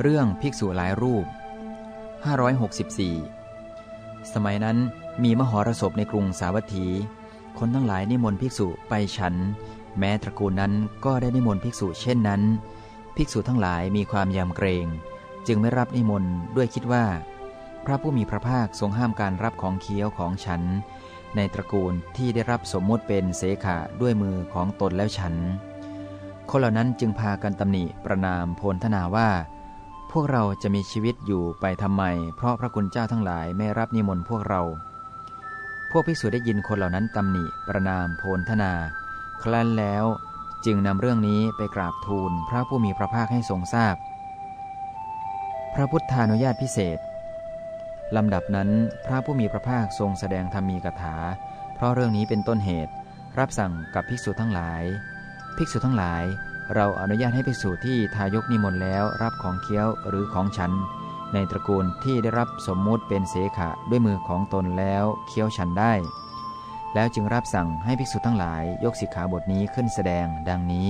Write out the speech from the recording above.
เรื่องภิกษุหลายรูป 564 สมัยนั้นมีมหรสพในกรุงสาวัตถี คนทั้งหลายนิมนต์ภิกษุไปฉัน แม้ตระกูลนั้นก็ได้นิมนต์ภิกษุเช่นนั้น ภิกษุทั้งหลายมีความยำเกรง จึงไม่รับนิมนต์ด้วยคิดว่า พระผู้มีพระภาคทรงห้ามการรับของเคี้ยวของฉัน ในตระกูลที่ได้รับสมมุติเป็นเสขะด้วยมือของตนแล้วฉัน คนเหล่านั้นจึงพากันตำหนิประนามโพลธนาว่า พวกเราจะมีชีวิตอยู่ไปทำไม เพราะพระคุณเจ้าทั้งหลายไม่รับนิมนต์พวกเรา พวกภิกษุได้ยินคนเหล่านั้นตำหนิประนามโพลธนาครั้นแล้วจึงนำเรื่องนี้ไปกราบทูลพระผู้มีพระภาคให้ทรงทราบพพระพุทธานุญาตพิเศษลำดับนั้นพระผู้มีพระภาคทรงแสดงธรรมีกถา เพราะเรื่องนี้เป็นต้นเหตุ รับสั่งกับภิกษุทั้งหลาย ภิกษุทั้งหลาย เราอนุญาตให้ภิกษุที่ทายกนิมนต์แล้วรับของเคี้ยวหรือของฉัน ในตระกูลที่ได้รับสมมุติเป็นเสขะด้วยมือของตนแล้วเคี้ยวฉันได้ แล้วจึงรับสั่งให้ภิกษุทั้งหลายยกสิกขาบทนี้ขึ้นแสดงดังนี้